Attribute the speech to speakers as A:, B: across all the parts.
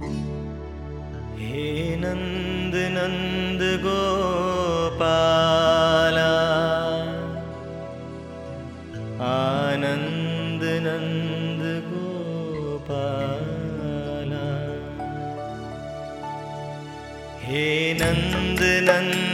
A: हे नन्द नन्द गोपाला। आनन्द नन्द गोपाला। हे नन्द नन्द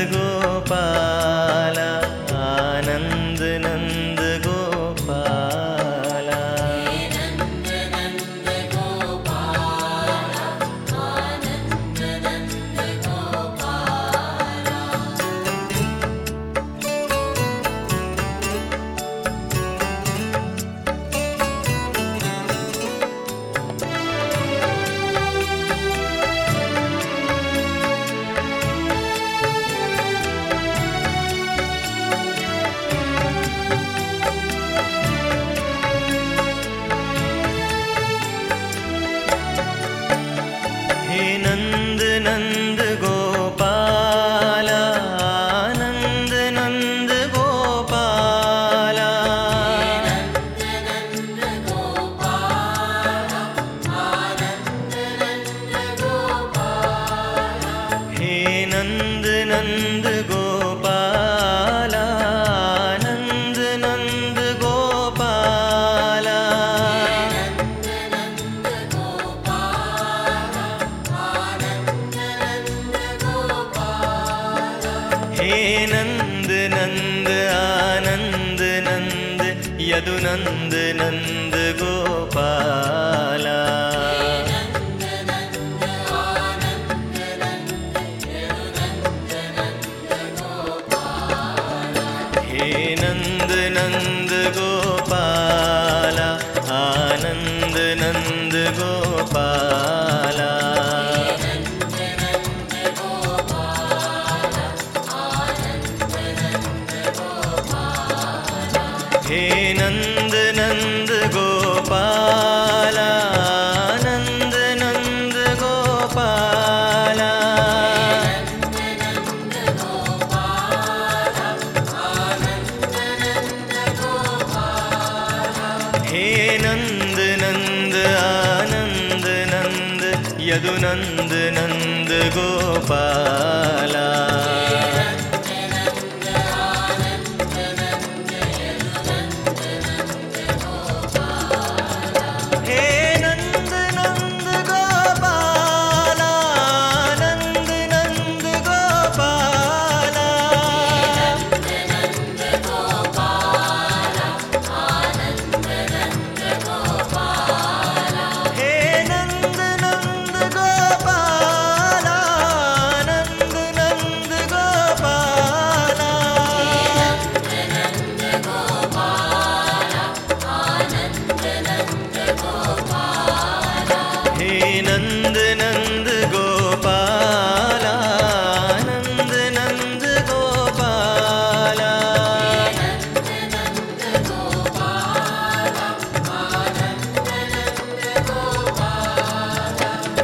A: नन्दिनन् हे नन्द गोपालानन्दनन्द गोपाला हे नन्दनन्दनन्दनन्द यदुनन्दनन्द गोपाला।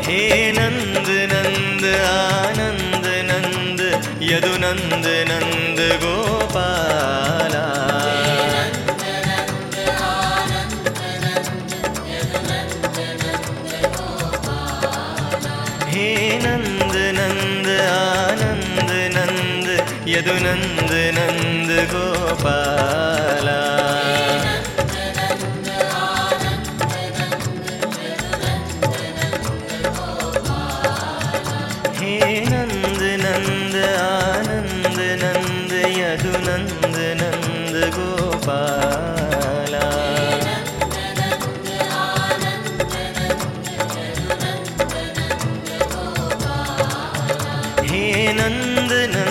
A: हीनन्दनन्दनन्दनन्द यदुनन्द नन्द गोपा ही नन्दनन्द आनन्दनन्द यदुनन्द नन्द गोपाला। வந்து